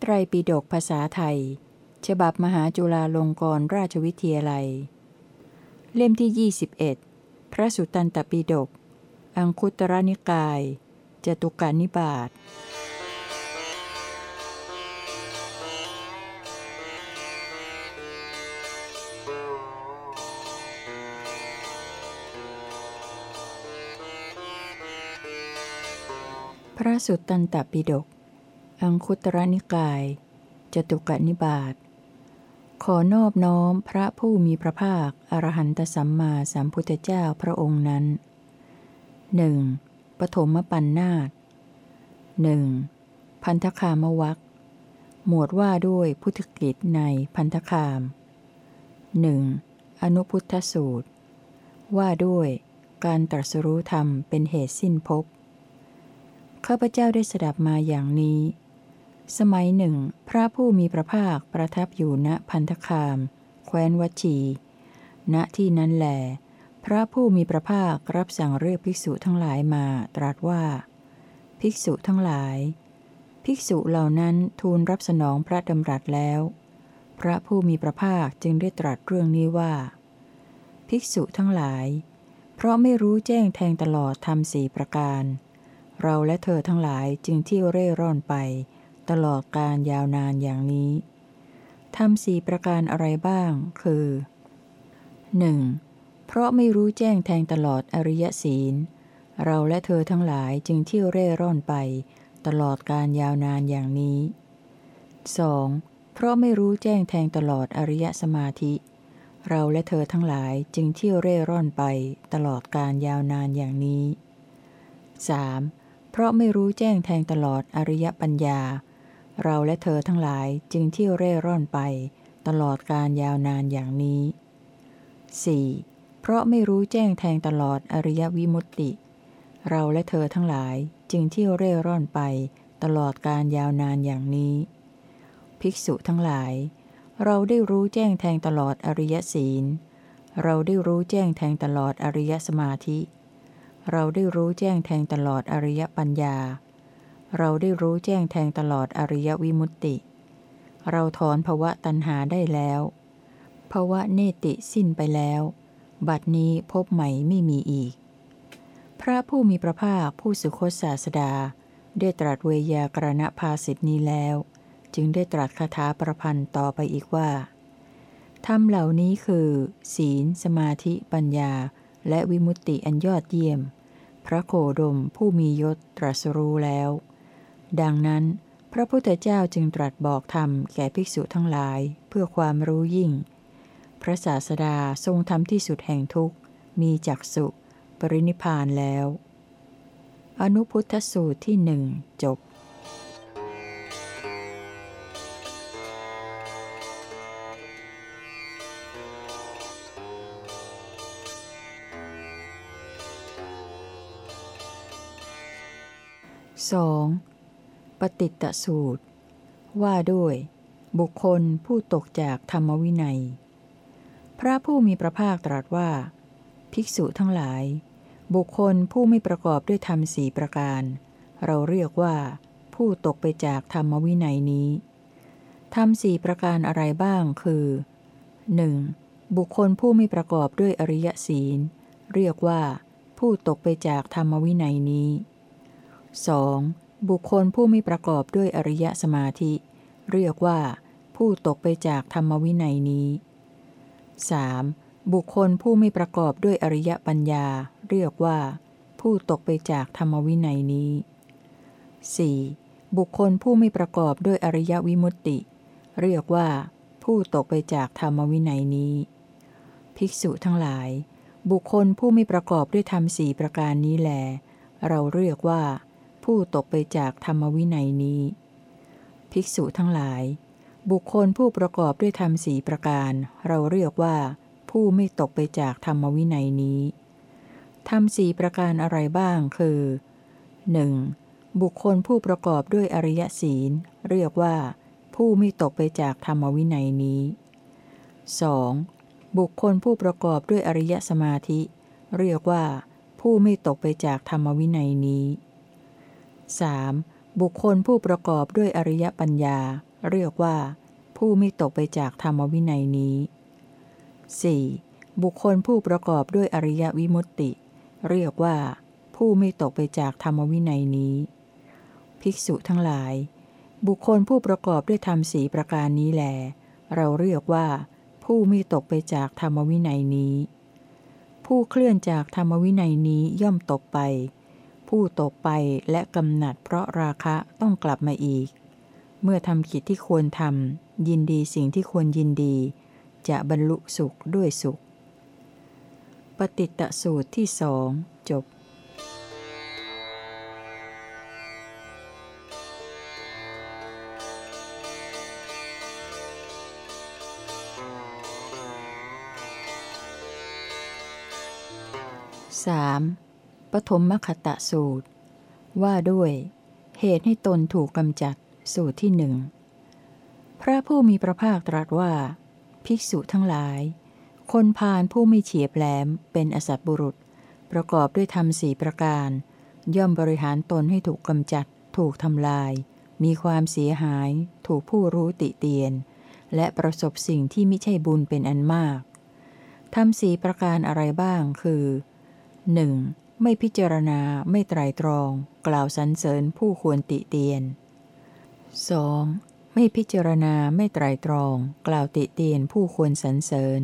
ไตรปิฎกภาษาไทย ฉบับมหาจุฬาลงกรณราชวิทยาลัย เล่มที่ 21 พระสุตตันตปิฎก อังคุตรนิกาย จตุกานิบาตพระสุตตันตปิฎก อังคุตรนิกาย จตุกนิบาตขอนอบน้อมพระผู้มีพระภาค อรหันตสัมมาสัมพุทธเจ้าพระองค์นั้นหนึ่งปฐมปัญนนาตหนึ่งพันธคามวักหมวดว่าด้วยพุทธกิจในพันธคามหนึ่งอนุพุทธสูตร ว่าด้วยการตรัสรู้ธรรมเป็นเหตุสิ้นภพข้าพเจ้าได้สดับมาอย่างนี้ สมัยหนึ่ง พระผู้มีพระภาคประทับอยู่ณพันธคาม แคว้นวัชี ณที่นั้นแหลพระผู้มีพระภาครับสั่งเรียกภิกษุทั้งหลายมาตรัสว่า ภิกษุทั้งหลาย ภิกษุเหล่านั้นทูลรับสนองพระดำรัสแล้ว พระผู้มีพระภาคจึงได้ตรัสเรื่องนี้ว่า ภิกษุทั้งหลาย เพราะไม่รู้แจ้งแทงตลอดทำสี่ประการ เราและเธอทั้งหลายจึงเที่ยวเร่ร่อนไป ตลอดการยาวนานอย่างนี้ทำสี่ประการอะไรบ้าง คือ 1. เพราะไม่รู้แจ้งแทงตลอดอริยศีล เราและเธอทั้งหลายจึงเที่ยวเร่ร่อนไป ตลอดการยาวนานอย่างนี้ 2. เพราะไม่รู้แจ้งแทงตลอดอริยสมาธิ เราและเธอทั้งหลายจึงเที่ยวเร่ร่อนไป ตลอดการยาวนานอย่างนี้ 3. เพราะไม่รู้แจ้งแทงตลอดอริยปัญญา เราและเธอทั้งหลายจึงเที่ยวเร่ร่อนไป ตลอดการยาวนานอย่างนี้ 4. เพราะไม่รู้แจ้งแทงตลอดอริยวิมุตติ เราและเธอทั้งหลายจึงเที่ยวเร่ร่อนไป ตลอดการยาวนานอย่างนี้ ภิกษุทั้งหลาย เราได้รู้แจ้งแทงตลอดอริยศีล เราได้รู้แจ้งแทงตลอดอริยสมาธิ เราได้รู้แจ้งแทงตลอดอริยปัญญา เราได้รู้แจ้งแทงตลอดอริยวิมุตติ เราถอนภวะตัณหาได้แล้วภวะเนติสิ้นไปแล้ว บัดนี้พบใหม่ไม่มีอีก พระผู้มีพระภาคผู้สุคตศาสดา ได้ตรัสเวยากรณภาสิทธินี้แล้ว จึงได้ตรัสคาถาประพันธ์ต่อไปอีกว่าธรรมเหล่านี้คือ ศีล สมาธิ ปัญญา และวิมุตติอันยอดเยี่ยม พระโคดมผู้มียศตรัสรู้แล้ว ดังนั้น พระพุทธเจ้าจึงตรัสบอกธรรมแก่ภิกษุทั้งหลายเพื่อความรู้ยิ่ง พระศาสดาทรงทำที่สุดแห่งทุกข์ มีจักสุปรินิพพานแล้ว อนุพุทธสูตรที่หนึ่งจบ 2. ปฏิตตสูตร ว่าด้วย บุคคลผู้ตกจากธรรมวินัย พระผู้มีพระภาคตรัสว่า ภิกษุทั้งหลาย บุคคลผู้ไม่ประกอบด้วยธรรมสี่ประการ เราเรียกว่า ผู้ตกไปจากธรรมวินัยนี้ธรรมสี่ประการอะไรบ้างคือ 1. บุคคลผู้ไม่ประกอบด้วยอริยศีล เรียกว่า ผู้ตกไปจากธรรมวินัยนี้ 2. บุคคลผู้ไม่ประกอบด้วยอริยสมาธิ เรียกว่าผู้ตกไปจากธรรมวินัยนี้ 3. บุคคลผู้ไม่ประกอบด้วยอริยปัญญา เรียกว่า ผู้ตกไปจากธรรมวินัยนี้ 4. บุคคลผู้ไม่ประกอบด้วยอริยวิมุตติ เรียกว่า ผู้ตกไปจากธรรมวินัยนี้ ภิกษุทั้งหลาย บุคคลผู้ไม่ประกอบด้วยธรรมสี่ประการนี้แล เราเรียกว่า ผู้ตกไปจากธรรมวินัยนี้ ภิกษุทั้งหลาย บุคคลผู้ประกอบด้วยธรรมสีประการ เราเรียกว่า ผู้ไม่ตกไปจากธรรมวินัยนี้ธรรมสีประการอะไรบ้างคือ 1. บุคคลผู้ประกอบด้วยอริยศีล เรียกว่า ผู้ไม่ตกไปจากธรรมวินัยนี้ 2. บุคคลผู้ประกอบด้วยอริยสมาธิ เรียกว่า ผู้ไม่ตกไปจากธรรมวินัยนี้ 3. บุคคลผู้ประกอบด้วยอริยปัญญา เรียกว่า ผู้ไม่ตกไปจากธรรมวินัยนี้ 4. บุคคลผู้ประกอบด้วยอริยวิมุตติ เรียกว่า ผู้ไม่ตกไปจากธรรมวินัยนี้ ภิกษุทั้งหลาย บุคคลผู้ประกอบด้วยธรรมสีประการนี้แลเราเรียกว่า ผู้ไม่ตกไปจากธรรมวินัยนี้ ผู้เคลื่อนจากธรรมวินัยนี้ย่อมตกไป ผู้ตกไปและกำหนัดเพราะราคะต้องกลับมาอีก เมื่อทำกิจที่ควรทำยินดีสิ่งที่ควรยินดี จะบรรลุสุขด้วยสุข ปฏิตตสูตรที่สองจบสาม ปฐมมคตะสูตร ว่าด้วย เหตุให้ตนถูกกำจัดสูตรที่หนึ่งพระผู้มีพระภาคตรัสว่า ภิกษุทั้งหลาย คนพาลผู้ไม่เฉียบแหลมเป็นอสัตบุรุษ ประกอบด้วยธรรมสี่ประการ ย่อมบริหารตนให้ถูกกำจัด ถูกทำลาย มีความเสียหาย ถูกผู้รู้ติเตียน และประสบสิ่งที่ไม่ใช่บุญเป็นอันมากทำสี่ประการอะไรบ้างคือ 1. ไม่พิจารณาไม่ไตรตรอง กล่าวสรรเสริญผู้ควรติเตียน 2. ไม่พิจารณาไม่ไตรตรอง กล่าวติเตียนผู้ควรสรรเสริญ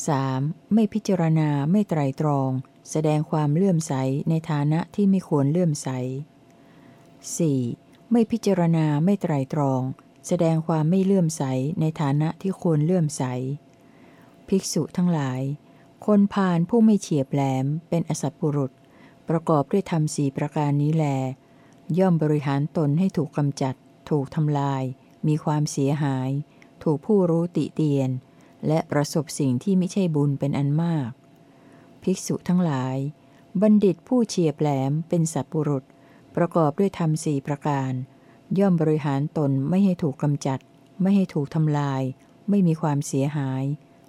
3. ไม่พิจารณาไม่ไตรตรอง แสดงความเลื่อมใสในฐานะที่ไม่ควรเลื่อมใส 4. ไม่พิจารณาไม่ไตรตรอง แสดงความไม่เลื่อมใสในฐานะที่ควรเลื่อมใส ภิกษุทั้งหลาย คนพาลผู้ไม่เฉียบแหลม เป็นอสัตบุรุษ ประกอบด้วยธรรมสีประการนี้แล ย่อมบริหารตนให้ถูกกำจัด ถูกทำลาย มีความเสียหาย ถูกผู้รู้ติเตียน และประสบสิ่งที่ไม่ใช่บุญเป็นอันมาก ภิกษุทั้งหลาย บัณฑิตผู้เฉียบแหลมเป็นสัตบุรุษ ประกอบด้วยธรรมสี่ประการ ย่อมบริหารตนไม่ให้ถูกกำจัด ไม่ให้ถูกทำลาย ไม่มีความเสียหาย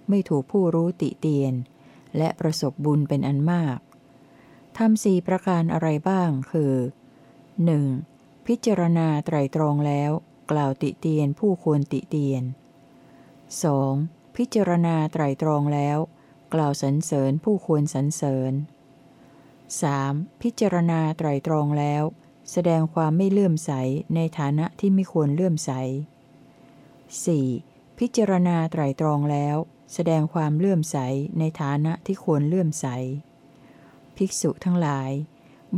ไม่ถูกผู้รู้ติเตียน และประสบบุญเป็นอันมากทำสี่ประการอะไรบ้างคือ 1. พิจารณาไตรตรองแล้ว กล่าวติเตียนผู้ควรติเตียน 2. พิจารณาไตรตรองแล้ว กล่าวสรรเสริญผู้ควรสรรเสริญ 3. พิจารณาไตรตรองแล้ว แสดงความไม่เลื่อมใสในฐานะที่ไม่ควรเลื่อมใส 4. พิจารณาไตรตรองแล้ว แสดงความเลื่อมใสในฐานะที่ควรเลื่อมใส ภิกษุทั้งหลาย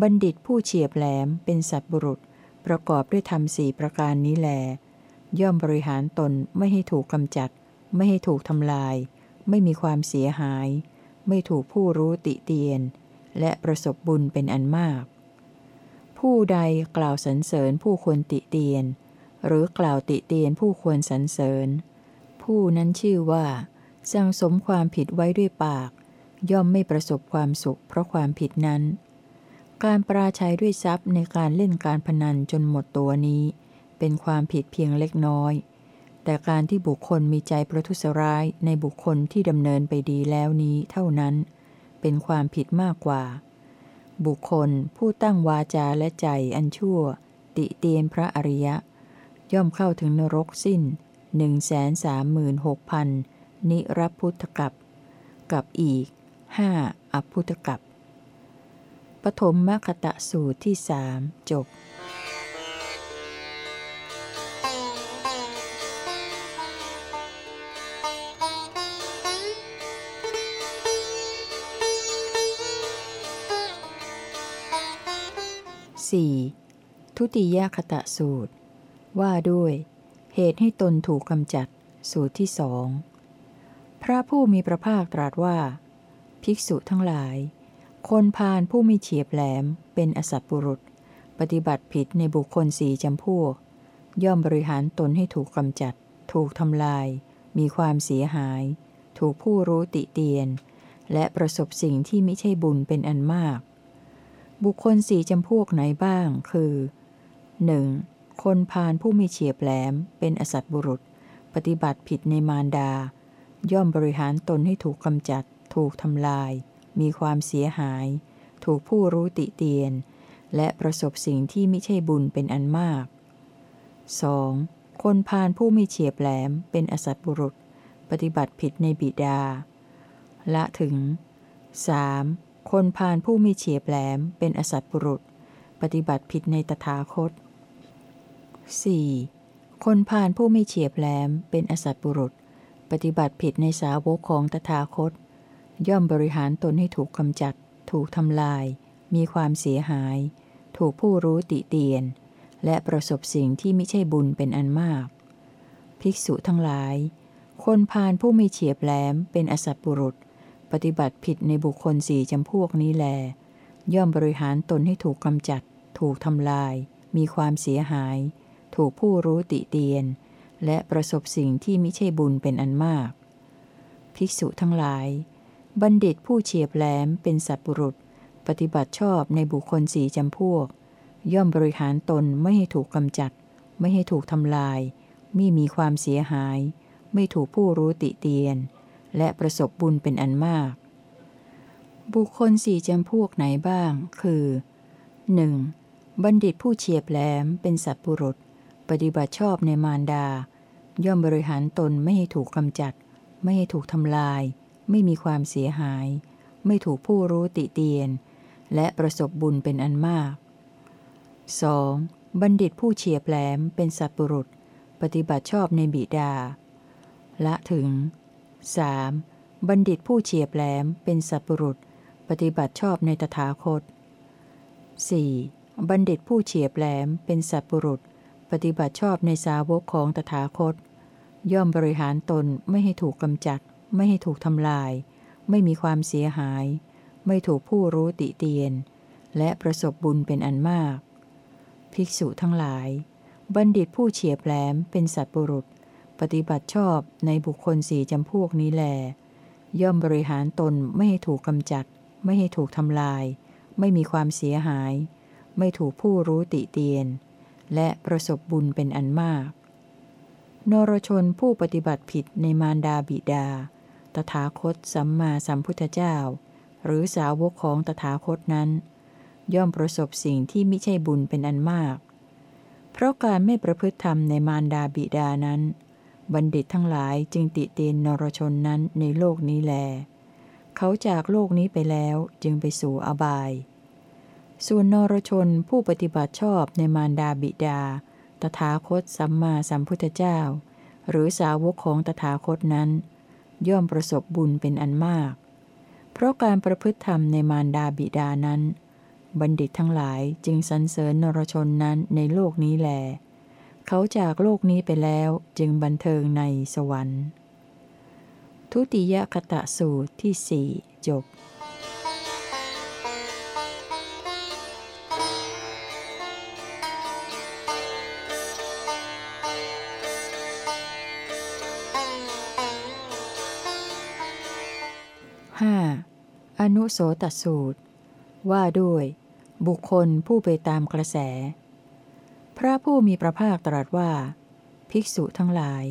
บัณฑิตผู้เฉียบแหลมเป็นสัตบุรุษประกอบด้วยธรรมสี่ประการนี้แล ย่อมบริหารตนไม่ให้ถูกกำจัด ไม่ให้ถูกทำลาย ไม่มีความเสียหาย ไม่ถูกผู้รู้ติเตียน และประสบบุญเป็นอันมาก ผู้ใดกล่าวสรรเสริญผู้ควรติเตียน หรือกล่าวติเตียนผู้ควรสรรเสริญ ผู้นั้นชื่อว่า สั่งสมความผิดไว้ด้วยปาก ย่อมไม่ประสบความสุขเพราะความผิดนั้น การปราชัยด้วยทรัพย์ในการเล่นการพนันจนหมดตัวนี้ เป็นความผิดเพียงเล็กน้อย แต่การที่บุคคลมีใจประทุษร้ายในบุคคลที่ดำเนินไปดีแล้วนี้เท่านั้น เป็นความผิดมากกว่า บุคคลผู้ตั้งวาจาและใจอันชั่ว ติเตียนพระอริยะ ย่อมเข้าถึงนรกสิ้นหนึ่งแสนสามหมื่นหกพัน นิรพุทธกับกับอีกห้าอพุทธกับปฐมมคตะสูตรที่สามจบสี่ทุติยคตะสูตร ว่าด้วย เหตุให้ตนถูกกำจัดสูตรที่สอง ระผู้มีพระภาคตรัสว่า ภิกษุทั้งหลาย คนพาลผู้มีเฉียบแหลม เป็นอสัตบุรุษ ปฏิบัติผิดในบุคคลสี่จำพวก ย่อมบริหารตนให้ถูกกำจัด ถูกทำลาย มีความเสียหาย ถูกผู้รู้ติเตียน และประสบสิ่งที่ไม่ใช่บุญเป็นอันมาก บุคคลสี่จำพวกไหนบ้าง คือ 1. คนพาลผู้มีเฉียบแหลม เป็นอสัตบุรุษ ปฏิบัติผิดในมารดา ย่อมบริหารตนให้ถูกกำจัด ถูกทำลาย มีความเสียหาย ถูกผู้รู้ติเตียน และประสบสิ่งที่ไม่ใช่บุญเป็นอันมาก 2. คนพาลผู้มีเฉียบแหลมเป็นอสัตบุรุษ ปฏิบัติผิดในบิดา ละถึง 3. คนพาลผู้มีเฉียบแหลมเป็นอสัตบุรุษ ปฏิบัติผิดในตถาคต 4. คนพาลผู้ไม่เฉียบแหลมเป็นอสัตบุรุษ ปฏิบัติผิดในสาวกของตถาคต ย่อมบริหารตนให้ถูกกำจัด ถูกทำลาย มีความเสียหาย ถูกผู้รู้ติเตียน และประสบสิ่งที่ไม่ใช่บุญเป็นอันมาก ภิกษุทั้งหลาย คนพาลผู้ม่เฉียบแหลมเป็นอสัตบุรุษ ปฏิบัติผิดในบุคคลสี่จำพวกนี้แล ย่อมบริหารตนให้ถูกกำจัด ถูกทำลาย มีความเสียหาย ถูกผู้รู้ติเตียน และประสบสิ่งที่ไม่ใช่บุญเป็นอันมาก ภิกษุทั้งหลาย บัณฑิตผู้เฉียบแหลมเป็นสัตบุรุษ ปฏิบัติชอบในบุคคลสี่จำพวก ย่อมบริหารตนไม่ให้ถูกกำจัด ไม่ให้ถูกทำลาย ไม่มีความเสียหาย ไม่ถูกผู้รู้ติเตียน และประสบบุญเป็นอันมาก บุคคลสี่จำพวกไหนบ้าง คือ 1. บัณฑิตผู้เฉียบแหลมเป็นสัตบุรุษ ปฏิบัติชอบในมารดา ย่อมบริหารตนไม่ให้ถูกกำจัด ไม่ให้ถูกทำลาย ไม่มีความเสียหาย ไม่ถูกผู้รู้ติเตียน และประสบบุญเป็นอันมาก 2. บัณฑิตผู้เฉียบแหลมเป็นสัตบุรุษ ปฏิบัติชอบในบิดา ละถึง 3. บัณฑิตผู้เฉียบแหลมเป็นสัตบุรุษ ปฏิบัติชอบในตถาคต 4. บัณฑิตผู้เฉียบแหลมเป็นสัตบุรุษ ปฏิบัติชอบในสาวกของตถาคต ย่อมบริหารตนไม่ให้ถูกกำจัด ไม่ให้ถูกทำลาย ไม่มีความเสียหาย ไม่ถูกผู้รู้ติเตียน และประสบบุญเป็นอันมาก ภิกษุทั้งหลาย บัณฑิตผู้เฉียบแหลมเป็นสัตบุรุษ ปฏิบัติชอบในบุคคลสี่จำพวกนี้แล ย่อมบริหารตนไม่ให้ถูกกำจัด ไม่ให้ถูกทำลาย ไม่มีความเสียหาย ไม่ถูกผู้รู้ติเตียน และประสบบุญเป็นอันมาก นรชนผู้ปฏิบัติผิดในมารดาบิดา ตถาคตสัมมาสัมพุทธเจ้า หรือสาวกของตถาคตนั้น ย่อมประสบสิ่งที่ไม่ใช่บุญเป็นอันมาก เพราะการไม่ประพฤติธรรมในมารดาบิดานั้น บัณฑิตทั้งหลายจึงติเตียนนรชนนั้นในโลกนี้แล เขาจากโลกนี้ไปแล้วจึงไปสู่อบาย ส่วนนรชนผู้ปฏิบัติชอบในมารดาบิดา ตถาคตสัมมาสัมพุทธเจ้า หรือสาวกของตถาคตนั้น ย่อมประสบบุญเป็นอันมาก เพราะการประพฤติธรรมในมารดาบิดานั้น บัณฑิตทั้งหลายจึงสรรเสริญนรชนนั้นในโลกนี้แล เขาจากโลกนี้ไปแล้วจึงบันเทิงในสวรรค์ ทุติยคตะสูตรที่สี่จบ 5. อนุโสตสูตร ว่าด้วย บุคคลผู้ไปตามกระแส พระผู้มีพระภาคตรัสว่า ภิกษุทั้งหลาย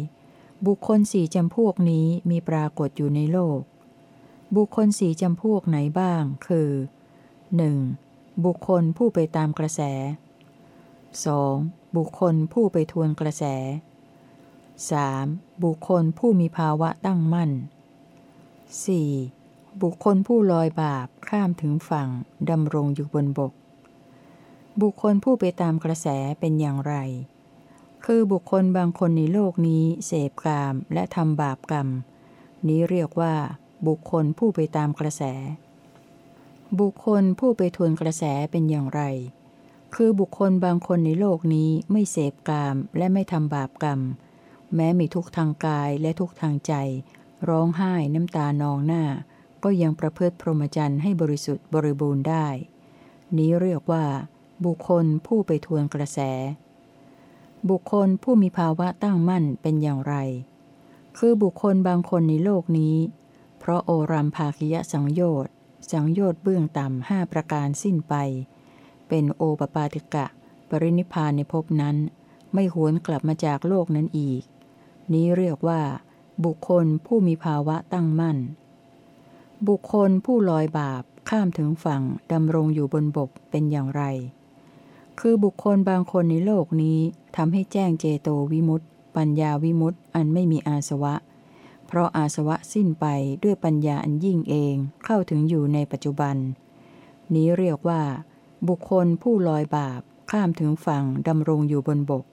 บุคคลสี่จำพวกนี้มีปรากฏอยู่ในโลก บุคคลสี่จำพวกไหนบ้าง คือ 1. บุคคลผู้ไปตามกระแส 2. บุคคลผู้ไปทวนกระแส 3. บุคคลผู้มีภาวะตั้งมั่น 4. บุคคลผู้ลอยบาปข้ามถึงฝั่ง ดำรงอยู่บนบก บุคคลผู้ไปตามกระแสเป็นอย่างไร คือบุคคลบางคนในโลกนี้เสพกามและทำบาปกรรม นี้เรียกว่า บุคคลผู้ไปตามกระแส บุคคลผู้ไปทวนกระแสเป็นอย่างไร คือบุคคลบางคนในโลกนี้ไม่เสพกามและไม่ทำบาปกรรม แม้มีทุกข์ทางกายและทุกข์ทางใจ ร้องไห้น้ำตานองหน้า ก็ยังประพฤติพรหมจรรย์ให้บริสุทธิ์บริบูรณ์ได้ นี้เรียกว่า บุคคลผู้ไปทวนกระแส บุคคลผู้มีภาวะตั้งมั่นเป็นอย่างไร คือบุคคลบางคนในโลกนี้ เพราะโอรัมภาคิยสังโยชน์สังโยชน์เบื้องต่ำห้าประการสิ้นไป เป็นโอปปาติกะ ปรินิพานในภพนั้น ไม่หวนกลับมาจากโลกนั้นอีก นี้เรียกว่า บุคคลผู้มีภาวะตั้งมั่น บุคคลผู้ลอยบาปข้ามถึงฝั่งดำรงอยู่บนบกเป็นอย่างไร คือบุคคลบางคนในโลกนี้ทำให้แจ้งเจโตวิมุตต์ปัญญาวิมุตต์อันไม่มีอาสวะ เพราะอาสวะสิ้นไปด้วยปัญญาอันยิ่งเองเข้าถึงอยู่ในปัจจุบัน นี้เรียกว่า บุคคลผู้ลอยบาปข้ามถึงฝั่งดำรงอยู่บนบก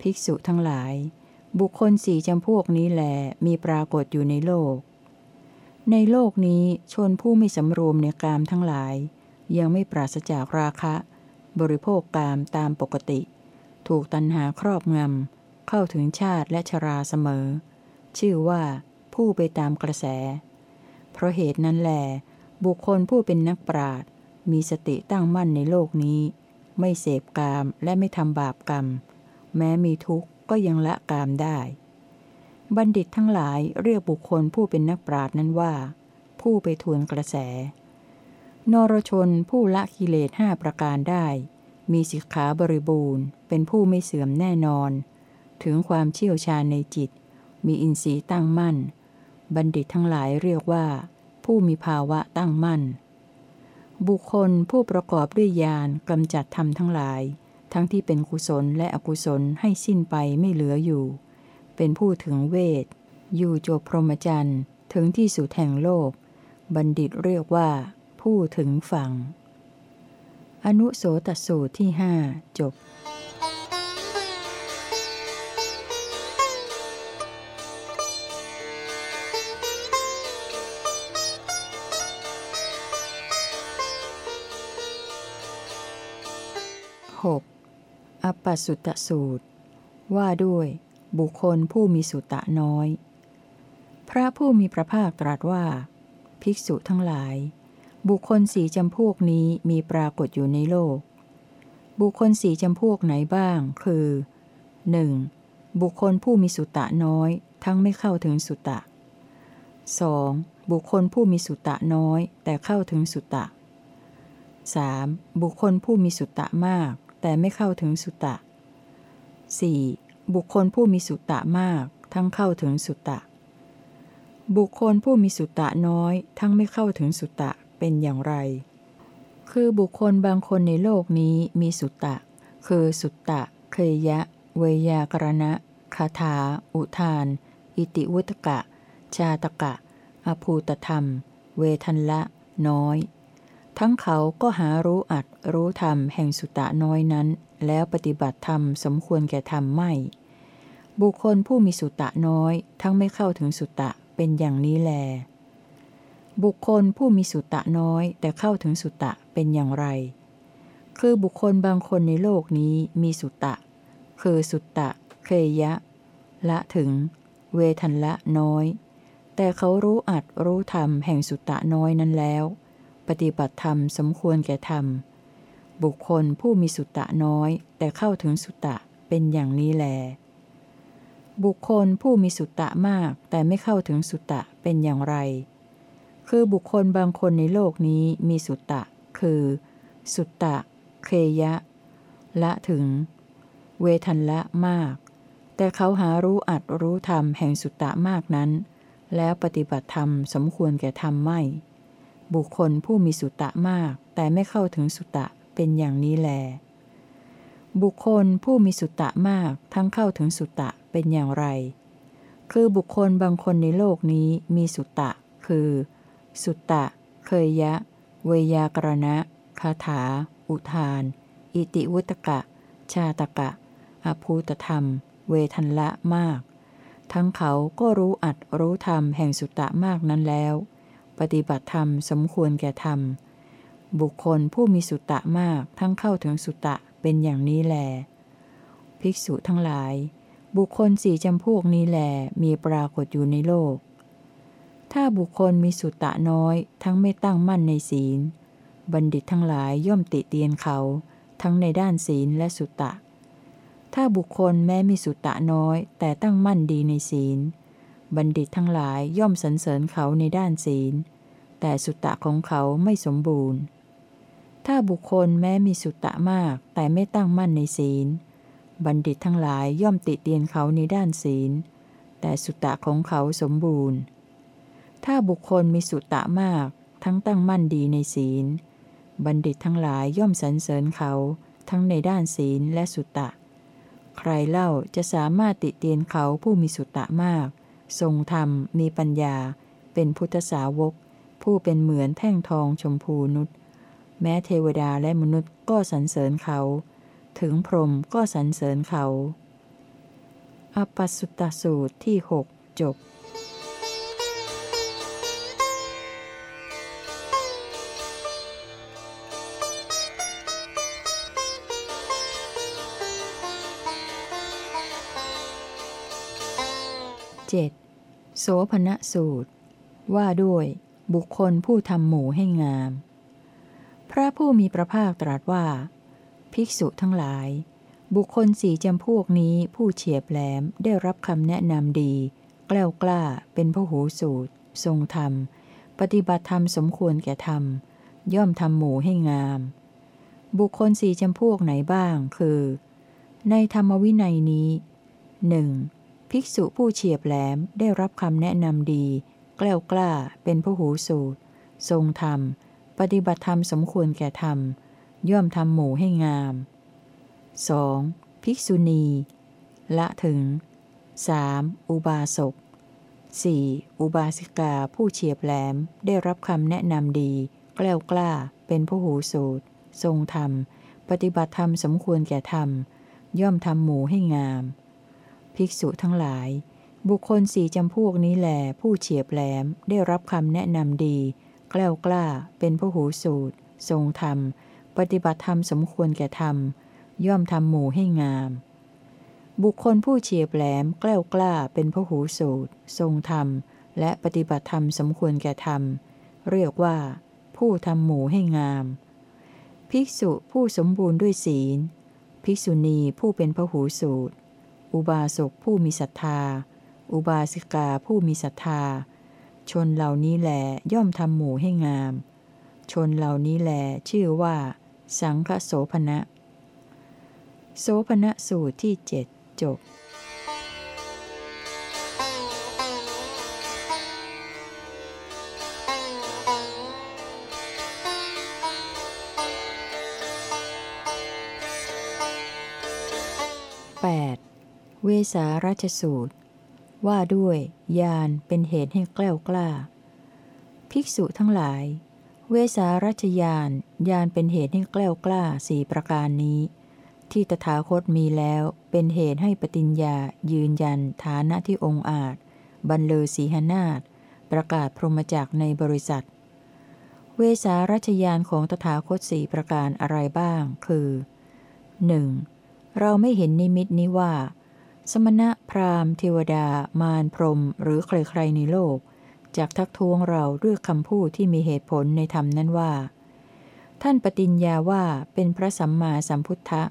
ภิกษุทั้งหลาย บุคคลสี่จำพวกนี้แหลมีปรากฏอยู่ในโลก ในโลกนี้ชนผู้ไม่สำรวมในกามทั้งหลาย ยังไม่ปราศจากราคะ บริโภคกามตามปกติ ถูกตัณหาครอบงำ เข้าถึงชาติและชราเสมอ ชื่อว่าผู้ไปตามกระแส เพราะเหตุนั้นแหลบุคคลผู้เป็นนักปราดมีสติตั้งมั่นในโลกนี้ ไม่เสพกามและไม่ทำบาปกรรม แม้มีทุกข์ก็ยังละกามได้ บัณฑิตทั้งหลายเรียกบุคคลผู้เป็นนักปราดนั้นว่า ผู้ไปทวนกระแส นรชนผู้ละกิเลสห้าประการได้ มีสิกขาบริบูรณ์ เป็นผู้ไม่เสื่อมแน่นอน ถึงความเชี่ยวชาญในจิต มีอินทรีย์ตั้งมั่น บัณฑิตทั้งหลายเรียกว่า ผู้มีภาวะตั้งมั่น บุคคลผู้ประกอบด้วยญาณกำจัดธรรมทั้งหลาย ทั้งที่เป็นกุศลและอกุศลให้สิ้นไปไม่เหลืออยู่ เป็นผู้ถึงเวท อยู่จบพรหมจรรย์ ถึงที่สุดแห่งโลก บัณฑิตเรียกว่า ผู้ถึงฝั่ง อนุโสตสูตรที่หจบ 6. อปปสุตสูตร ว่าด้วย บุคคลผู้มีสุตะน้อย พระผู้มีพระภาคตรัสว่า ภิกษุทั้งหลาย บุคคลสีจำพวกนี้มีปรากฏอยู่ในโลก บุคคลสีจำพวกไหนบ้าง คือ 1. บุคคลผู้มีสุตะน้อย ทั้งไม่เข้าถึงสุตะ 2. บุคคลผู้มีสุตะน้อย แต่เข้าถึงสุตะ 3. บุคคลผู้มีสุตตะมาก แต่ไม่เข้าถึงสุตตะ 4. บุคคลผู้มีสุตตะมากทั้งเข้าถึงสุตตะ บุคคลผู้มีสุตตะน้อย ทั้งไม่เข้าถึงสุตตะเป็นอย่างไร คือบุคคลบางคนในโลกนี้มีสุตตะ คือสุตตะ เคยยะเวยากรณะ คาถา อุทาน อิติวุตกะ ชาตกะ อภูตธรรม เวทันละ น้อย ทั้งเขาก็หารู้อัดรู้ธรรมแห่งสุตตะน้อยนั้น แล้วปฏิบัติธรรมสมควรแก่ธรรมไม่ บุคคลผู้มีสุตตะน้อย ทั้งไม่เข้าถึงสุตตะเป็นอย่างนี้แล บุคคลผู้มีสุตตะน้อย แต่เข้าถึงสุตตะเป็นอย่างไร คือบุคคลบางคนในโลกนี้มีสุตตะคือสุตตะเคยะ ละถึง เวทันละน้อย แต่เขารู้อัดรู้ธรรมแห่งสุตตะน้อยนั้นแล้ว ปฏิบัติธรรมสมควรแก่ธรรม บุคคลผู้มีสุตตะน้อย แต่เข้าถึงสุตตะเป็นอย่างนี้แล บุคคลผู้มีสุตตะมาก แต่ไม่เข้าถึงสุตตะเป็นอย่างไร คือบุคคลบางคนในโลกนี้มีสุตตะ คือ สุตตะ เคยะ ละถึง เวทันละมาก แต่เขาหารู้อัดรู้ธรรมแห่งสุตตะมากนั้น แล้วปฏิบัติธรรมสมควรแก่ธรรมไม่ บุคคลผู้มีสุตตะมาก แต่ไม่เข้าถึงสุตตะ เป็นอย่างนี้แล บุคคลผู้มีสุตตะมากทั้งเข้าถึงสุตตะเป็นอย่างไร คือบุคคลบางคนในโลกนี้มีสุตตะ คือ สุตตะ เคยยะ เวยากรณะ คาถา อุทาน อิติวุตกะ ชาตกะ อภูตธรรม เวทันละมาก ทั้งเขาก็รู้อัดรู้ธรรมแห่งสุตตะมากนั้นแล้ว ปฏิบัติธรรมสมควรแก่ธรรม บุคคลผู้มีสุตตะมากทั้งเข้าถึงสุตตะเป็นอย่างนี้แล ภิกษุทั้งหลาย บุคคลสี่จำพวกนี้แลมีปรากฏอยู่ในโลก ถ้าบุคคลมีสุตตะน้อย ทั้งไม่ตั้งมั่นในศีล บัณฑิตทั้งหลายย่อมติเตียนเขา ทั้งในด้านศีลและสุตตะ ถ้าบุคคลแม้มีสุตตะน้อย แต่ตั้งมั่นดีในศีล บัณฑิตทั้งหลายย่อมสรรเสริญเขาในด้านศีล แต่สุตตะของเขาไม่สมบูรณ์ ถ้าบุคคลแม้มีสุตตะมาก แต่ไม่ตั้งมั่นในศีล บัณฑิตทั้งหลายย่อมติเตียนเขาในด้านศีล แต่สุตตะของเขาสมบูรณ์ ถ้าบุคคลมีสุตตะมาก ทั้งตั้งมั่นดีในศีล บัณฑิตทั้งหลายย่อมสรรเสริญเขา ทั้งในด้านศีลและสุตตะ ใครเล่าจะสามารถติเตียนเขาผู้มีสุตตะมาก ทรงธรรม มีปัญญา เป็นพุทธสาวก ผู้เป็นเหมือนแท่งทองชมพูนุษ แม้เทวดาและมนุษย์ก็สรรเสริญเขา ถึงพรหมก็สรรเสริญเขา อปัสสุตสูตรที่หกจบ 7. โสภณสูตร ว่าด้วยบุคคลผู้ทำหมูให้งาม พระผู้มีพระภาคตรัสว่า ภิกษุทั้งหลาย บุคคลสี่จำพวกนี้ผู้เฉียบแหลมได้รับคำแนะนำดีแกล้วกล้า เป็นพหูสูตร ทรงธรรม ปฏิบัติธรรมสมควรแก่ธรรม ย่อมทำหมู่ให้งาม บุคคลสี่จำพวกไหนบ้าง คือ ในธรรมวินัยนี้หนึ่งภิกษุผู้เฉียบแหลมได้รับคำแนะนำดีแกล้วกล้า เป็นผู้หูสูตร ทรงธรรม ปฏิบัติธรรมสมควรแก่ธรรม ย่อมทำหมู่ให้งาม 2. ภิกษุณี ละถึง 3. อุบาสก 4. อุบาสิกาผู้เฉียบแหลมได้รับคำแนะนำดี แกล้วกล้า เป็นผู้หูสูตร ทรงธรรม ปฏิบัติธรรมสมควรแก่ธรรม ย่อมทำหมู่ให้งาม ภิกษุทั้งหลาย บุคคลสี่จำพวกนี้แหลผู้เฉียบแหลมได้รับคำแนะนำดี กล้วกล้า เป็นผู้หูสูตร ทรงธรรม ปฏิบัติธรรมสมควรแก่ธรรม ย่อมทำหมู่ให้งาม บุคคลผู้เฉียบแหลมแกล้วกล้า เป็นผู้หูสูตร ทรงธรรม และปฏิบัติธรรมสมควรแก่ธรรม เรียกว่า ผู้ทำหมู่ให้งาม ภิกษุผู้สมบูรณ์ด้วยศีล ภิกษุณีผู้เป็นพหูสูตร อุบาสกผู้มีศรัทธา อุบาสิกาผู้มีศรัทธา ชนเหล่านี้แหลย่อมทำหมู่ให้งาม ชนเหล่านี้แหลชื่อว่า สังฆโสภณะ โสภณะสูตรที่เจ็ดจบ 8. เวสาราชสูตร ว่าด้วยยานเป็นเหตุให้แกล้วกล้า ภิกษุทั้งหลาย เวสาราชยานยานเป็นเหตุให้แกล้วกล้าสี่ประการนี้ ที่ตถาคตมีแล้วเป็นเหตุให้ปฏิญญายืนยันฐานะที่องค์อาจ บรรเลอสีหนาฏประกาศพรหมจักในบริษัท เวสาราชยานของตถาคตสี่ประการอะไรบ้าง คือ 1. เราไม่เห็นนิมิตนี้ว่า สมณะพราหมณ์เทวดา มารพรม หรือใครๆในโลกจากทักท้วงเราด้วยคำพูดที่มีเหตุผลในธรรมนั้นว่า ท่านปฏิญญาว่าเป็นพระสัมมาสัมพุทธะ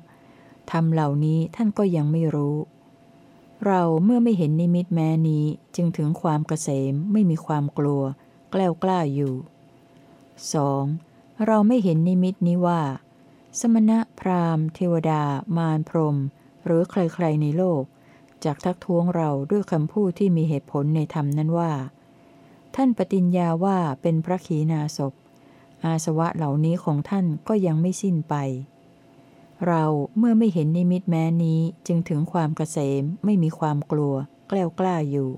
ธรรมเหล่านี้ท่านก็ยังไม่รู้ เราเมื่อไม่เห็นนิมิตแม้นี้จึงถึงความเกษมไม่มีความกลัว แกล้วกล้าอยู่ 2. เราไม่เห็นนิมิตนี้ว่า สมณะพราหมณ์ เทวดา มารพรม หรือใครๆในโลก จากทักท้วงเราด้วยคำพูดที่มีเหตุผลในธรรมนั้นว่า ท่านปฏิญญาว่าเป็นพระขีณาสพ อาสวะเหล่านี้ของท่านก็ยังไม่สิ้นไป เราเมื่อไม่เห็นนิมิตแม้นี้จึงถึงความเกษมไม่มีความกลัว แกล้วกล้าอยู่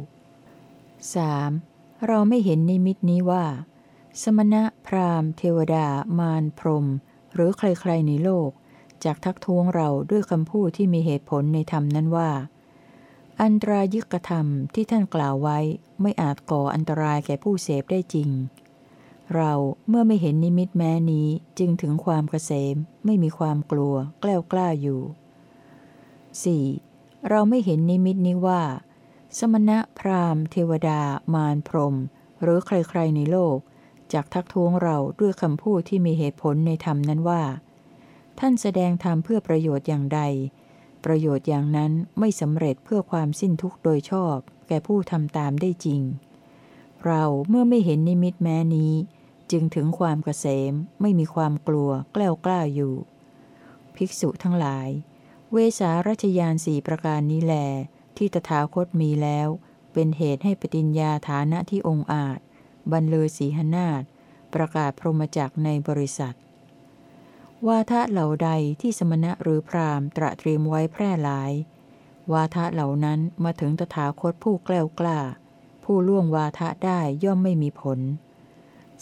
3. เราไม่เห็นนิมิตนี้ว่า สมณะพราหมณ์ เทวดา มารพรหมหรือใครๆในโลกจากทักท้วงเราด้วยคำพูดที่มีเหตุผลในธรรมนั้นว่า อันตรายึกธรรมที่ท่านกล่าวไว้ไม่อาจก่ออันตรายแก่ผู้เสพได้จริง เราเมื่อไม่เห็นนิมิตแม้นี้จึงถึงความเกษม ไม่มีความกลัว แกล้วกล้าอยู่ 4. เราไม่เห็นนิมิตนี้ว่า สมณะพราหมณ์ เทวดา มารพรม หรือใครๆในโลกจากทักท้วงเราด้วยคำพูดที่มีเหตุผลในธรรมนั้นว่า ท่านแสดงธรรมเพื่อประโยชน์อย่างใด ประโยชน์อย่างนั้นไม่สำเร็จเพื่อความสิ้นทุกข์โดยชอบ แก่ผู้ทำตามได้จริง เราเมื่อไม่เห็นนิมิตแม้นี้ จึงถึงความเกษมไม่มีความกลัวแกล้วกล้าอยู่ ภิกษุทั้งหลาย เวสารัชยานสี่ประการนี้แล ที่ตถาคตมีแล้ว เป็นเหตุให้ปฏิญญาฐานะที่องค์อาจ บรรเลอสีหนาฏประกาศพรหมจักในบริษัท วาทะเหล่าใดที่สมณะหรือพราหมณ์ตระเตรียมไว้แพร่หลาย วาทะเหล่านั้นมาถึงตถาคตผู้แกล้วกล้า ผู้ล่วงวาทะได้ย่อมไม่มีผล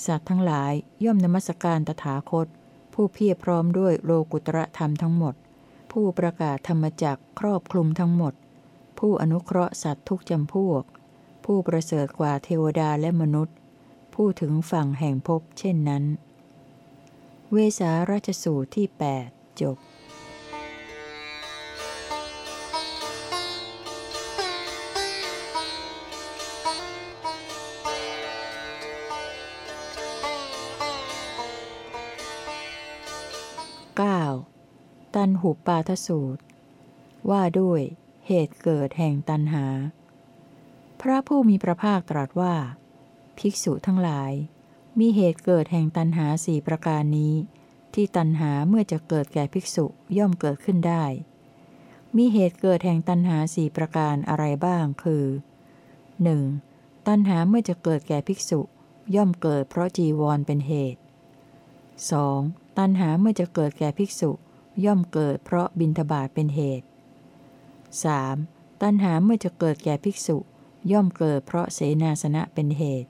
สัตว์ทั้งหลายย่อมนมัสการตถาคต ผู้เพียรพร้อมด้วยโลกุตระธรรมทั้งหมด ผู้ประกาศธรรมจักครอบคลุมทั้งหมด ผู้อนุเคราะห์สัตว์ทุกจำพวก ผู้ประเสริฐกว่าเทวดาและมนุษย์ ผู้ถึงฝั่งแห่งภพเช่นนั้น เวสาราชสูตรที่ 8 จบ 9. ตันหุปปาทสูตร ว่าด้วยเหตุเกิดแห่งตันหา พระผู้มีพระภาคตรัสว่า ภิกษุทั้งหลาย มีเหตุเกิดแห่งตันหาสี่ประการนี้ ที่ตันหาเมื่อจะเกิดแก่ภิกษุย่อมเกิดขึ้นได้ มีเหตุเกิดแห่งตันหาสี่ประการอะไรบ้างคือ 1. ตันหาเมื่อจะเกิดแก่ภิกษุ ย่อมเกิดเพราะจีวรเป็นเหตุ 2. ตันหาเมื่อจะเกิดแก่ภิกษุ ย่อมเกิดเพราะบินทบาทเป็นเหตุ 3. ตันหาเมื่อจะเกิดแก่ภิกษุ ย่อมเกิดเพราะเสนาสนะเป็นเหตุ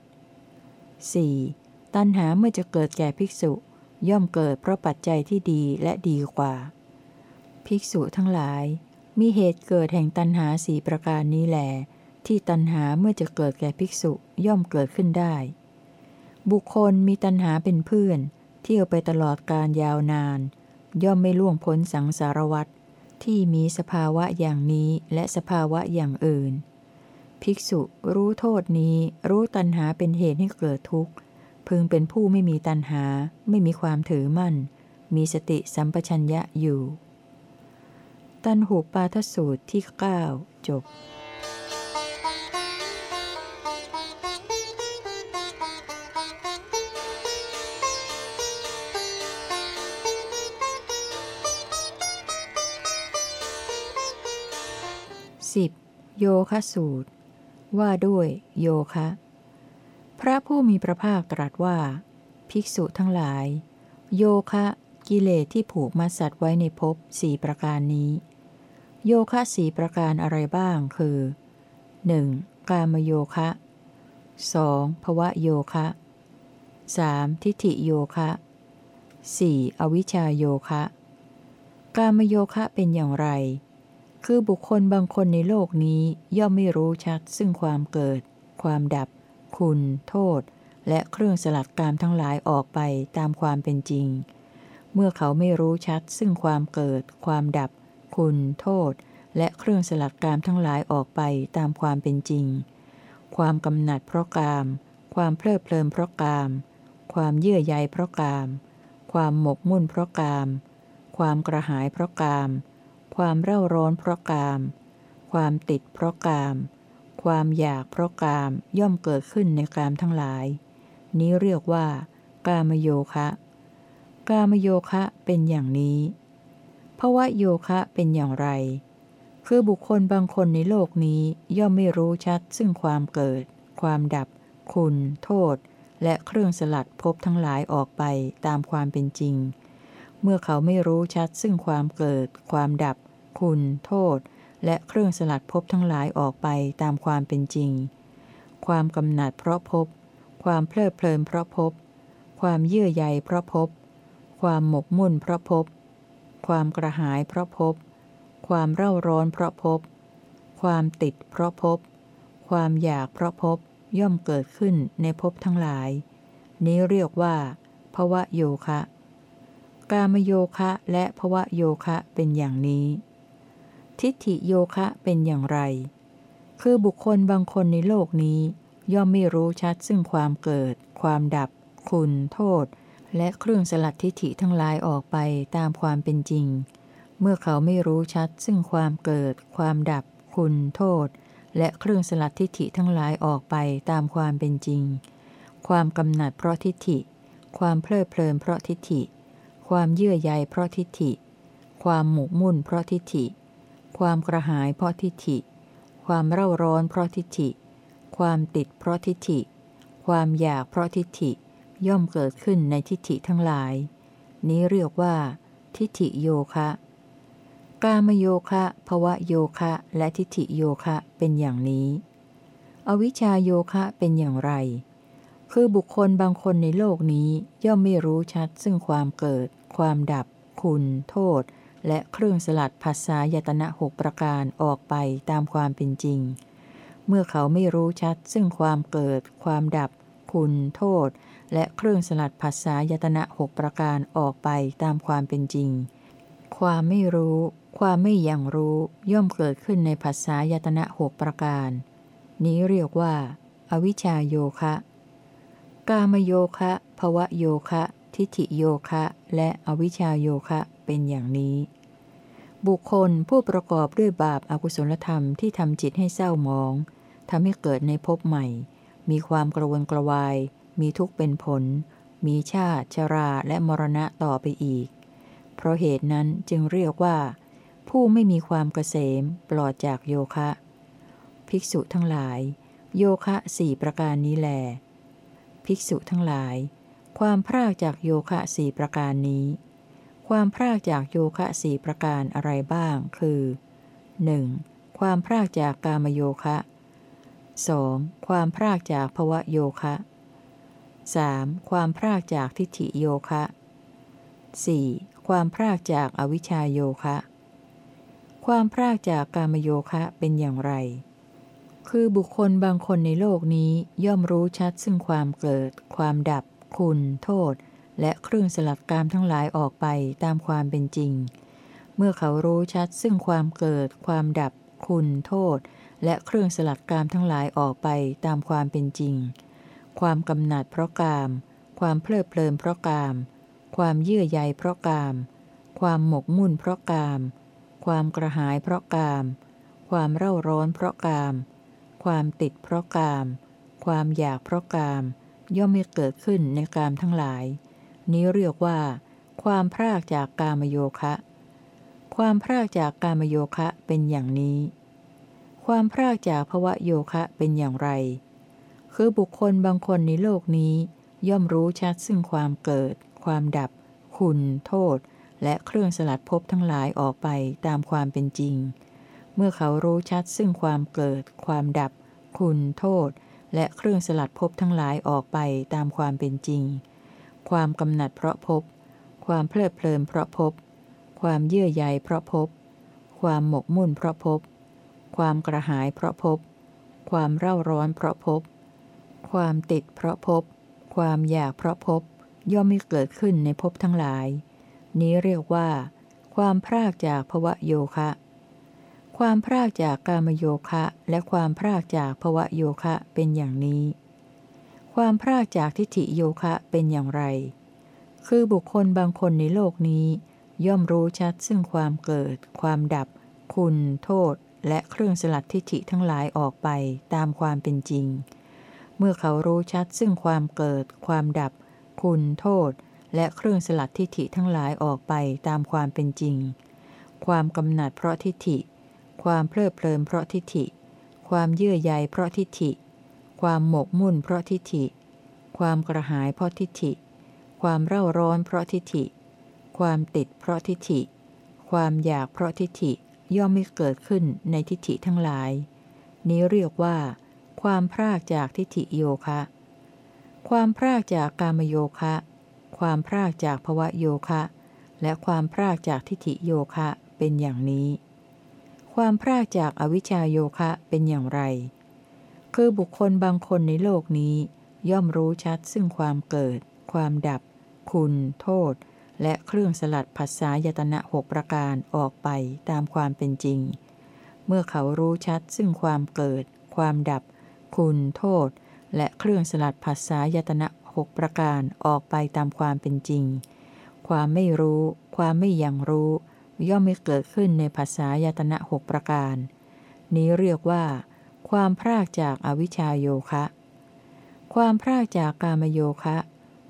4. ตัณหาเมื่อจะเกิดแก่ภิกษุ ย่อมเกิดเพราะปัจจัยที่ดีและดีกว่า ภิกษุทั้งหลาย มีเหตุเกิดแห่งตัณหาสี่ประการนี้แหลที่ตัณหาเมื่อจะเกิดแก่ภิกษุย่อมเกิดขึ้นได้ บุคคลมีตัณหาเป็นเพื่อน เที่ยวไปตลอดการยาวนาน ย่อมไม่ล่วงพ้นสังสารวัตรที่มีสภาวะอย่างนี้และสภาวะอย่างอื่น ภิกษุรู้โทษนี้รู้ตัณหาเป็นเหตุให้เกิดทุกข์ พึงเป็นผู้ไม่มีตัณหา ไม่มีความถือมั่น มีสติสัมปชัญญะอยู่ ตันหูปาทสูตรที่ 9 จบสิบโยคะสูตร ว่าด้วยโยคะ พระผู้มีพระภาคตรัสว่า ภิกษุทั้งหลาย โยคะกิเลสที่ผูกมัดสัตว์ไว้ในภพสี่ประการนี้ โยคะสี่ประการอะไรบ้างคือ 1. กามโยคะ 2. ภวะโยคะ 3. ทิฏฐิโยคะ 4. อวิชชาโยคะ กามโยคะเป็นอย่างไร คือบุคคลบางคนในโลกนี้ย่อมไม่รู้ชัดซึ่งความเกิด ความดับ คุณ โทษ และเครื่องสลัดกามทั้งหลายออกไปตามความเป็นจริง เมื่อเขาไม่รู้ชัดซึ่งความเกิด ความดับ คุณ โทษ และเครื่องสลัดกามทั้งหลายออกไปตามความเป็นจริง ความกำหนัดเพราะกาม ความเพลิดเพลินเพราะกาม ความเยื่อใยเพราะกาม ความหมกมุ่นเพราะกาม ความกระหายเพราะกาม ความเร่าร้อนเพราะกาม ความติดเพราะกาม ความอยากเพราะกามย่อมเกิดขึ้นในกามทั้งหลาย นี้เรียกว่า กามโยคะ กามโยคะเป็นอย่างนี้ภาวะโยคะเป็นอย่างไร คือบุคคลบางคนในโลกนี้ย่อมไม่รู้ชัดซึ่งความเกิด ความดับ คุณ โทษ และเครื่องสลัดพบทั้งหลายออกไปตามความเป็นจริง เมื่อเขาไม่รู้ชัดซึ่งความเกิด ความดับ คุณ โทษ และเครื่องสลัดภพทั้งหลายออกไปตามความเป็นจริง ความกำหนัดเพราะภพความเพลิดเพลินเพราะภพความเยื่อใยเพราะภพความหมกมุ่นเพราะภพความกระหายเพราะภพความเร่าร้อนเพราะภพความติดเพราะภพความอยากเพราะภพย่อมเกิดขึ้นในภพทั้งหลาย นี้เรียกว่าภวะโยคะ กามโยคะและภวะโยคะเป็นอย่างนี้ ทิฏฐิโยคะเป็นอย่างไร คือบุคคลบางคนในโลกนี้ ย่อมไม่รู้ชัดซึ่งความเกิด ความดับ คุณ โทษ และเครื่องสลัดทิฏฐิทั้งหลายออกไปตามความเป็นจริง เมื่อเขาไม่รู้ชัดซึ่งความเกิด ความดับ คุณ โทษ และเครื่องสลัดทิฏฐิทั้งหลายออกไปตามความเป็นจริง ความกำหนัดเพราะทิฏฐิ ความเพลิดเพลินเพราะทิฏฐิ ความเยื่อใยเพราะทิฏฐิ ความหมกมุ่นเพราะทิฏฐิ ความกระหายเพราะทิฏฐิ ความเร่าร้อนเพราะทิฏฐิ ความติดเพราะทิฏฐิ ความอยากเพราะทิฏฐิย่อมเกิดขึ้นในทิฏฐิทั้งหลาย นี้เรียกว่า ทิฏฐิโยคะ กามโยคะภวะโยคะ และทิฏฐิโยคะเป็นอย่างนี้ อวิชชาโยคะเป็นอย่างไร คือบุคคลบางคนในโลกนี้ย่อมไม่รู้ชัดซึ่งความเกิด ความดับ คุณ โทษ และเครื่องสลัดภาษายตนะหกประการออกไปตามความเป็นจริง เมื่อเขาไม่รู้ชัดซึ่งความเกิด ความดับ คุณ โทษ และเครื่องสลัดภาษายตนะหกประการออกไปตามความเป็นจริง ความไม่รู้ ความไม่ยังรู้ย่อมเกิดขึ้นในภาษายตนะหกประการ นี้เรียกว่า อวิชชาโยคะ กามโยคะภวะโยคะ ทิฏฐิโยคะ และอวิชชาโยคะ เป็นอย่างนี้ บุคคลผู้ประกอบด้วยบาปอากุศลธรรมที่ทำจิตให้เศร้าหมองทำให้เกิดในภพใหม่ มีความกระวนกระวาย มีทุกข์เป็นผล มีชาติชราและมรณะต่อไปอีก เพราะเหตุนั้นจึงเรียกว่า ผู้ไม่มีความเกษมปลอดจากโยคะ ภิกษุทั้งหลาย โยคะสี่ประการนี้แหลภิกษุทั้งหลาย ความพรากจากโยคะสี่ประการนี้ ความพรากจากโยคะสี่ประการอะไรบ้าง คือ 1. ความพรากจากกามโยคะ 2. ความพรากจากภวะโยคะ 3. ความพรากจากทิฏฐิโยคะ 4. ความพรากจากอวิชชาโยคะ ความพรากจากกามโยคะเป็นอย่างไร คือบุคคลบางคนในโลกนี้ย่อมรู้ชัดซึ่งความเกิด ความดับ คุณ โทษ และเครื่องสลัดกามทั้งหลายออกไปตามความเป็นจริง เมื่อเขารู้ชัดซึ่งความเกิด ความดับ คุณ โทษ และเครื่องสลัดกามทั้งหลายออกไปตามความเป็นจริง ความกำหนัดเพราะกาม ความเพลิดเพลินเพราะกาม ความเยื่อใยเพราะกาม ความหมกมุ่นเพราะกาม ความกระหายเพราะกาม ความเร่าร้อนเพราะกาม ความติดเพราะกาม ความอยากเพราะกาม ย่อมไม่เกิดขึ้นในกามทั้งหลาย นี้เรียกว่า ความพรากจากกามโยคะ ความพรากจากกามโยคะเป็นอย่างนี้ ความพรากจากภวะโยคะเป็นอย่างไร คือบุคคลบางคนในโลกนี้ ย่อมรู้ชัดซึ่งความเกิด ความดับ คุณ โทษ และเครื่องสลัดภพทั้งหลายออกไปตามความเป็นจริง เมื่อเขารู้ชัดซึ่งความเกิด ความดับ คุณ โทษ และเครื่องสลัดภพทั้งหลายออกไปตามความเป็นจริง ความกำหนัดเพราะภพความเพลิดเพลินเพราะภพความเยื่อใยเพราะภพความหมกมุ่นเพราะภพความกระหายเพราะภพความเร่าร้อนเพราะภพความติดเพราะภพความอยากเพราะภพย่อมไม่เกิดขึ้นในภพทั้งหลาย นี้เรียกว่า ความพรากจากภวะโยคะ ความพรากจากกามโยคะ และความพรากจากภวะโยคะเป็นอย่างนี้ ความพรากจากทิฏฐิโยคะเป็นอย่างไร คือบุคคลบางคนในโลกนี้ ย่อมรู้ชัดซึ่งความเกิด ความดับ คุณ โทษ และเครื่องสลัดทิฏฐิทั้งหลายออกไปตามความเป็นจริง เมื่อเขารู้ชัดซึ่งความเกิด ความดับ คุณ โทษ และเครื่องสลัดทิฏฐิทั้งหลายออกไปตามความเป็นจริง ความกำหนัดเพราะทิฏฐิ ความเพลิดเพลินเพราะทิฏฐิ ความเยื่อใยเพราะทิฏฐิ ความหมกมุ่นเพราะทิฏฐิ ความกระหายเพราะทิฏฐิ ความเร่าร้อนเพราะทิฏฐิ ความติดเพราะทิฏฐิ ความอยากเพราะทิฏฐิย่อมไม่เกิดขึ้นในทิฏฐิทั้งหลาย นี้เรียกว่า ความพรากจากทิฏฐิโยคะ ความพรากจากกามโยคะ ความพรากจากภวะโยคะ และความพรากจากทิฏฐิโยคะเป็นอย่างนี้ ความพรากจากอวิชชาโยคะเป็นอย่างไร คือบุคคลบางคนในโลกนี้ ย่อมรู้ชัดซึ่งความเกิด ความดับ คุณ โทษ และเครื่องสลัดภาษายตนะหกประการออกไปตามความเป็นจริง เมื่อเขารู้ชัดซึ่งความเกิด ความดับ คุณ โทษ และเครื่องสลัดภาษายตนะหกประการออกไปตามความเป็นจริง ความไม่รู้ ความไม่ยังรู้ ย่อมไม่เกิดขึ้นในภาษายตนะหกประการ นี้เรียกว่า ความพรากจากอวิชาโยคะ ความพรากจากกามโยคะ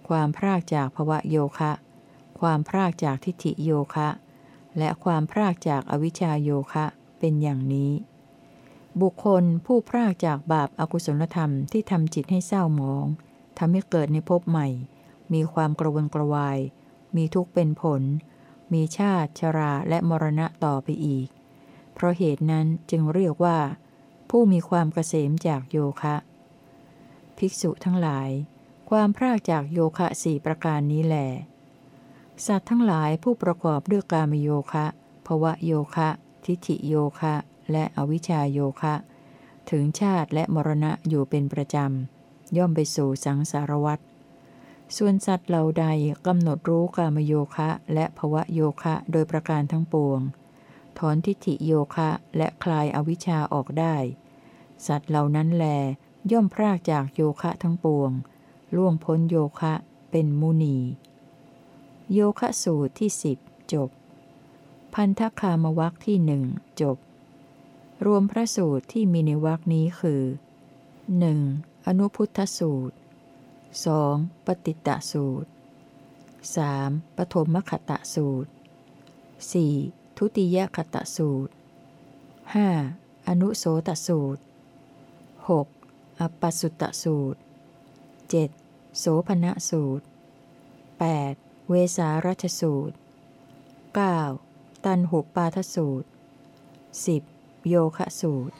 ความพรากจากภวะโยคะ ความพรากจากทิฏฐิโยคะ และความพรากจากอวิชชาโยคะเป็นอย่างนี้ บุคคลผู้พรากจากบาปอากุศลธรรมที่ทำจิตให้เศร้าหมองทำให้เกิดในภพใหม่ มีความกระวนกระวาย มีทุกข์เป็นผล มีชาติชราและมรณะต่อไปอีก เพราะเหตุนั้นจึงเรียกว่า ผู้มีความเกษมจากโยคะ ภิกษุทั้งหลาย ความพรากจากโยคะสี่ประการนี้แหลสัตว์ทั้งหลายผู้ประกอบด้วยกามโยคะภวะโยคะ ทิฏฐิโยคะ และอวิชชาโยคะ ถึงชาติและมรณะอยู่เป็นประจำ ย่อมไปสู่สังสารวัฏส่วนสัตว์เหล่าใดกำหนดรู้กามโยคะ และภวะโยคะโดยประการทั้งปวง ถอนทิฏฐิโยคะและคลายอวิชชาออกได้ สัตว์เหล่านั้นแล ย่อมพรากจากโยคะทั้งปวง ล่วงพ้นโยคะเป็นมุนี โยคะสูตรที่สิบจบ พันธคามวักที่หนึ่งจบ รวมพระสูตรที่มีในวักนี้คือ 1. อนุพุทธสูตร 2. ปฏิตตสูตร 3. ปฐมขตะสูตร 4. ทุติยคตะสูตร 5. อนุโสตสูตร 6. อปปสุตตสูตร 7. โสภณสูตร 8. เวสารัชสูตร 9. ตันหุปปาทสูตร 10. โยคะสูตร